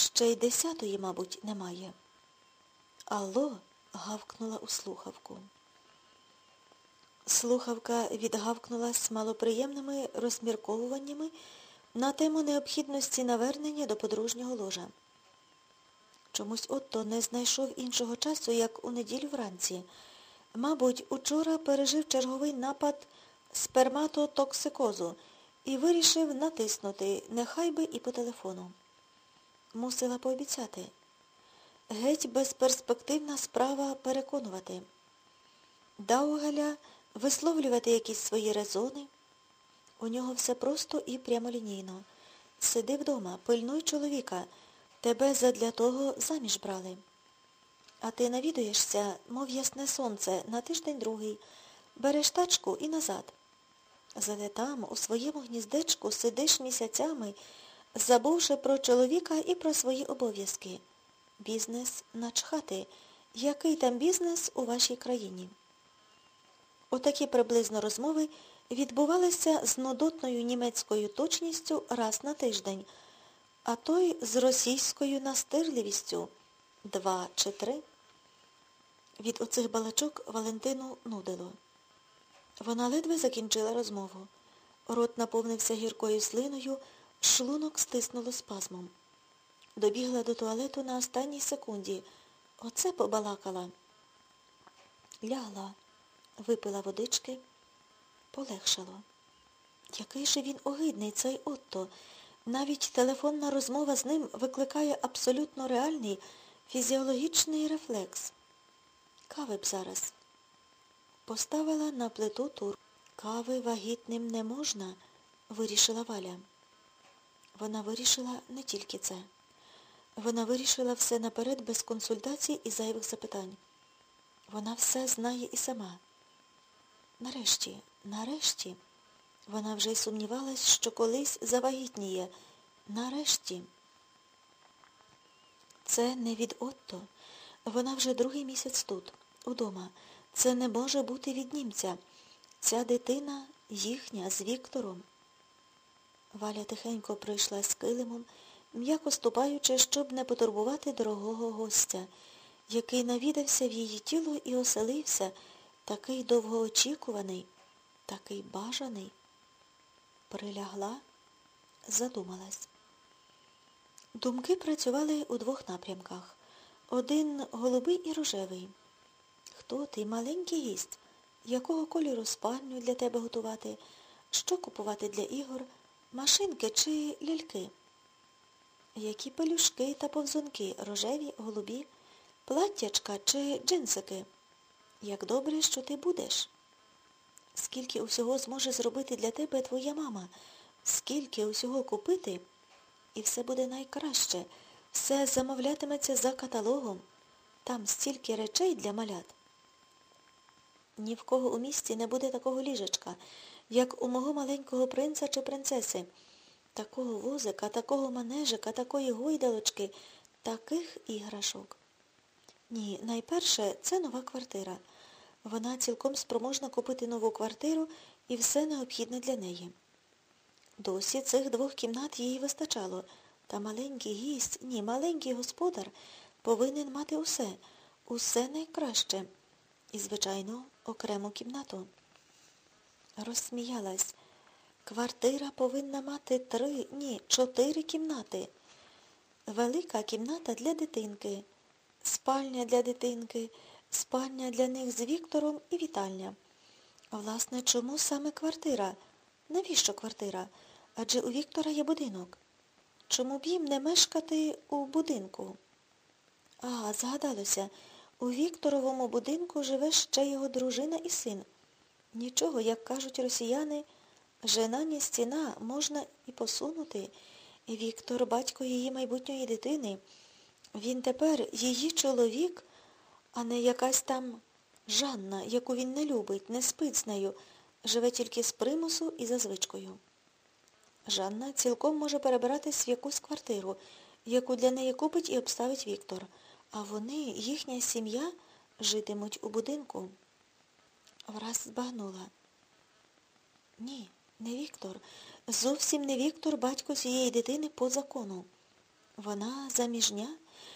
Ще й десятої, мабуть, немає. Алло, гавкнула у слухавку. Слухавка відгавкнулась малоприємними розмірковуваннями на тему необхідності навернення до подружнього ложа. Чомусь Отто не знайшов іншого часу, як у неділю вранці. Мабуть, учора пережив черговий напад сперматотоксикозу і вирішив натиснути, нехай би і по телефону. Мусила пообіцяти. Геть безперспективна справа переконувати. Даугеля висловлювати якісь свої резони. У нього все просто і прямолінійно. Сиди вдома, пильнуй чоловіка. Тебе задля того заміж брали. А ти навідуєшся, мов ясне сонце, на тиждень другий, береш тачку і назад. Зате там, у своєму гніздечку, сидиш місяцями, забувши про чоловіка і про свої обов'язки. Бізнес начхати. Який там бізнес у вашій країні? Отакі приблизно розмови відбувалися з нудотною німецькою точністю раз на тиждень, а той з російською настирливістю два чи три. Від оцих балачок Валентину нудило. Вона ледве закінчила розмову. Рот наповнився гіркою слиною, шлунок стиснуло спазмом. Добігла до туалету на останній секунді. Оце побалакала. Лягла, випила водички, полегшало. Який же він огидний, цей Отто. Навіть телефонна розмова з ним викликає абсолютно реальний фізіологічний рефлекс. Кави б зараз. Поставила на плиту тур. Кави вагітним не можна, вирішила Валя. Вона вирішила не тільки це. Вона вирішила все наперед без консультацій і зайвих запитань. Вона все знає і сама. Нарешті, нарешті, вона вже й сумнівалась, що колись завагітніє. Нарешті. Це не від Отто. Вона вже другий місяць тут, удома. Це не може бути від німця. Ця дитина їхня з Віктором. Валя тихенько пройшла з килимом, м'яко ступаючи, щоб не потурбувати дорогого гостя, який навідався в її тіло і оселився, такий довгоочікуваний, такий бажаний. Прилягла, задумалась. Думки працювали у двох напрямках. Один голубий і рожевий. Хто ти, маленький гість? Якого кольору спальню для тебе готувати? Що купувати для ігор? Машинки чи ляльки? Які пелюшки та повзунки, рожеві, голубі, платтячка чи джинсики? Як добре, що ти будеш? Скільки усього зможе зробити для тебе твоя мама? Скільки усього купити? І все буде найкраще. Все замовлятиметься за каталогом. Там стільки речей для малят. Ні в кого у місті не буде такого ліжечка, як у мого маленького принца чи принцеси. Такого возика, такого манежика, такої гойдалочки, таких іграшок. Ні, найперше це нова квартира. Вона цілком спроможна купити нову квартиру і все необхідне для неї. Досі цих двох кімнат їй вистачало, та маленький гість, ні, маленький господар повинен мати усе, усе найкраще. І, звичайно, окрему кімнату. Розсміялась. Квартира повинна мати три, ні, чотири кімнати. Велика кімната для дитинки, спальня для дитинки, спальня для них з Віктором і вітальня. Власне, чому саме квартира? Навіщо квартира? Адже у Віктора є будинок. Чому б їм не мешкати у будинку? Ага, згадалося, у Вікторовому будинку живе ще його дружина і син. Нічого, як кажуть росіяни, жена не стіна, можна і посунути. Віктор, батько її майбутньої дитини. Він тепер її чоловік, а не якась там Жанна, яку він не любить, не спить з нею, живе тільки з примусу і за звичкою. Жанна цілком може перебиратись в якусь квартиру, яку для неї купить і обставить Віктор. А вони, їхня сім'я, житимуть у будинку. Враз збагнула. Ні, не Віктор. Зовсім не Віктор, батько цієї дитини по закону. Вона заміжня